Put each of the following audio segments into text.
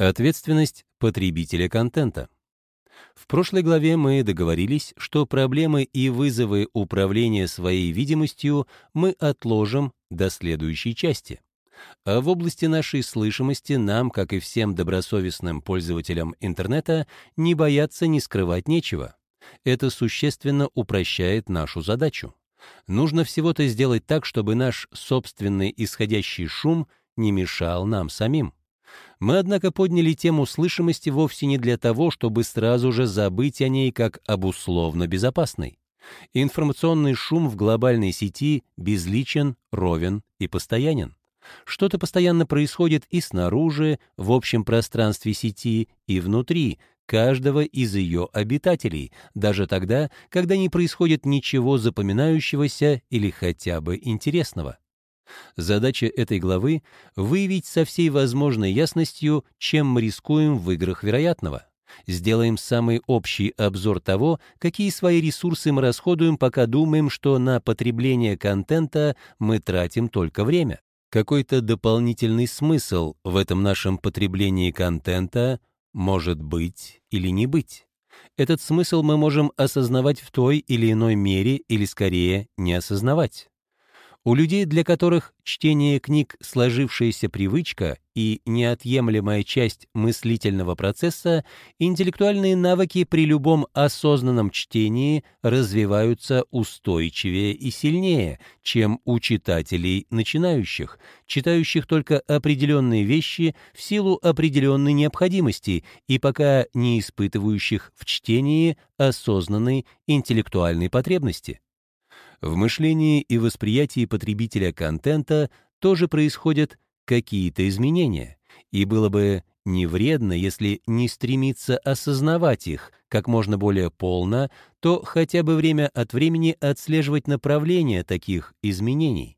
Ответственность потребителя контента. В прошлой главе мы договорились, что проблемы и вызовы управления своей видимостью мы отложим до следующей части. А в области нашей слышимости нам, как и всем добросовестным пользователям интернета, не бояться, не скрывать нечего. Это существенно упрощает нашу задачу. Нужно всего-то сделать так, чтобы наш собственный исходящий шум не мешал нам самим. Мы, однако, подняли тему слышимости вовсе не для того, чтобы сразу же забыть о ней как об условно безопасной. Информационный шум в глобальной сети безличен, ровен и постоянен. Что-то постоянно происходит и снаружи, в общем пространстве сети, и внутри, каждого из ее обитателей, даже тогда, когда не происходит ничего запоминающегося или хотя бы интересного. Задача этой главы — выявить со всей возможной ясностью, чем мы рискуем в играх вероятного. Сделаем самый общий обзор того, какие свои ресурсы мы расходуем, пока думаем, что на потребление контента мы тратим только время. Какой-то дополнительный смысл в этом нашем потреблении контента может быть или не быть. Этот смысл мы можем осознавать в той или иной мере или скорее не осознавать. У людей, для которых чтение книг — сложившаяся привычка и неотъемлемая часть мыслительного процесса, интеллектуальные навыки при любом осознанном чтении развиваются устойчивее и сильнее, чем у читателей начинающих, читающих только определенные вещи в силу определенной необходимости и пока не испытывающих в чтении осознанной интеллектуальной потребности. В мышлении и восприятии потребителя контента тоже происходят какие-то изменения, и было бы не вредно, если не стремиться осознавать их как можно более полно, то хотя бы время от времени отслеживать направление таких изменений.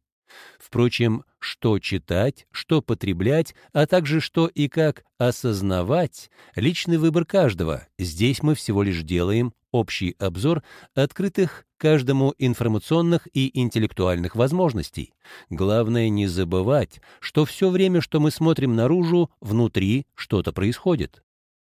Впрочем, что читать, что потреблять, а также что и как осознавать — личный выбор каждого. Здесь мы всего лишь делаем общий обзор открытых каждому информационных и интеллектуальных возможностей. Главное не забывать, что все время, что мы смотрим наружу, внутри что-то происходит.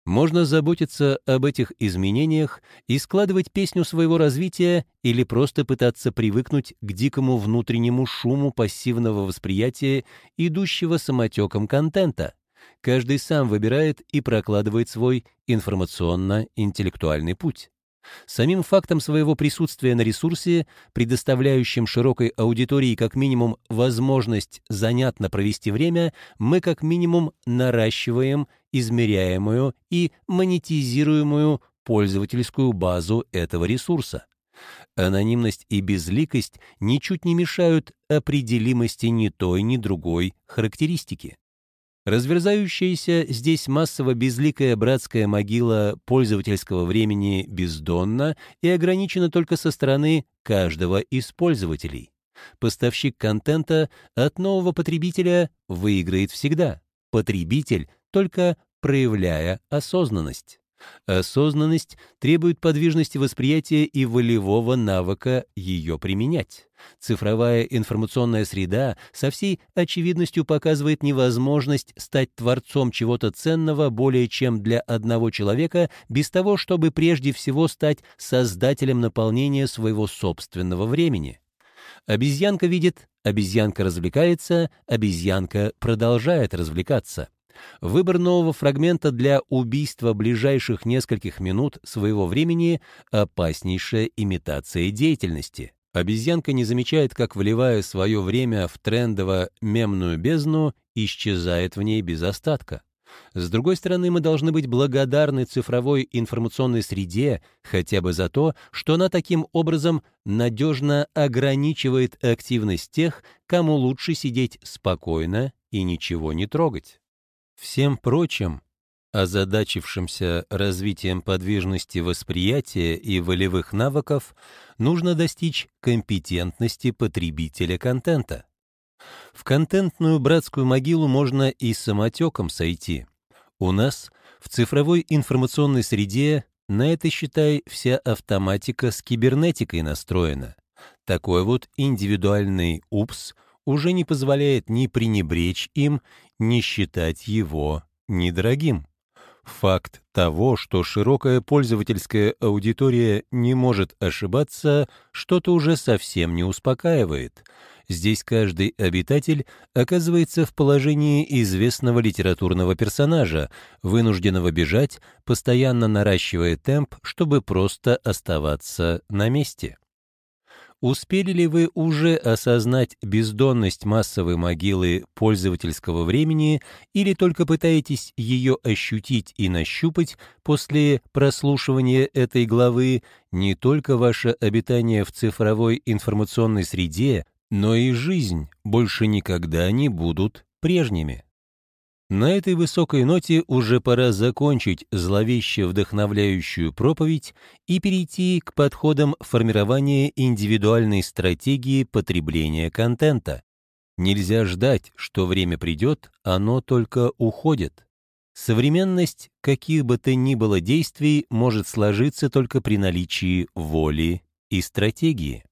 Можно заботиться об этих изменениях и складывать песню своего развития или просто пытаться привыкнуть к дикому внутреннему шуму пассивного восприятия, идущего самотеком контента. Каждый сам выбирает и прокладывает свой информационно-интеллектуальный путь. Самим фактом своего присутствия на ресурсе, предоставляющим широкой аудитории как минимум возможность занятно провести время, мы как минимум наращиваем измеряемую и монетизируемую пользовательскую базу этого ресурса. Анонимность и безликость ничуть не мешают определимости ни той, ни другой характеристики. Разверзающаяся здесь массово безликая братская могила пользовательского времени бездонна и ограничена только со стороны каждого из пользователей. Поставщик контента от нового потребителя выиграет всегда. Потребитель только проявляя осознанность. Осознанность требует подвижности восприятия и волевого навыка ее применять. Цифровая информационная среда со всей очевидностью показывает невозможность стать творцом чего-то ценного более чем для одного человека без того, чтобы прежде всего стать создателем наполнения своего собственного времени. Обезьянка видит, обезьянка развлекается, обезьянка продолжает развлекаться. Выбор нового фрагмента для убийства ближайших нескольких минут своего времени — опаснейшая имитация деятельности. Обезьянка не замечает, как, вливая свое время в трендово-мемную бездну, исчезает в ней без остатка. С другой стороны, мы должны быть благодарны цифровой информационной среде хотя бы за то, что она таким образом надежно ограничивает активность тех, кому лучше сидеть спокойно и ничего не трогать. Всем прочим, озадачившимся развитием подвижности восприятия и волевых навыков, нужно достичь компетентности потребителя контента. В контентную братскую могилу можно и самотеком сойти. У нас в цифровой информационной среде на это, считай, вся автоматика с кибернетикой настроена. Такой вот индивидуальный УПС уже не позволяет ни пренебречь им, ни считать его недорогим. Факт того, что широкая пользовательская аудитория не может ошибаться, что-то уже совсем не успокаивает. Здесь каждый обитатель оказывается в положении известного литературного персонажа, вынужденного бежать, постоянно наращивая темп, чтобы просто оставаться на месте. Успели ли вы уже осознать бездонность массовой могилы пользовательского времени или только пытаетесь ее ощутить и нащупать после прослушивания этой главы? Не только ваше обитание в цифровой информационной среде, но и жизнь больше никогда не будут прежними. На этой высокой ноте уже пора закончить зловеще вдохновляющую проповедь и перейти к подходам формирования индивидуальной стратегии потребления контента. Нельзя ждать, что время придет, оно только уходит. Современность каких бы то ни было действий может сложиться только при наличии воли и стратегии.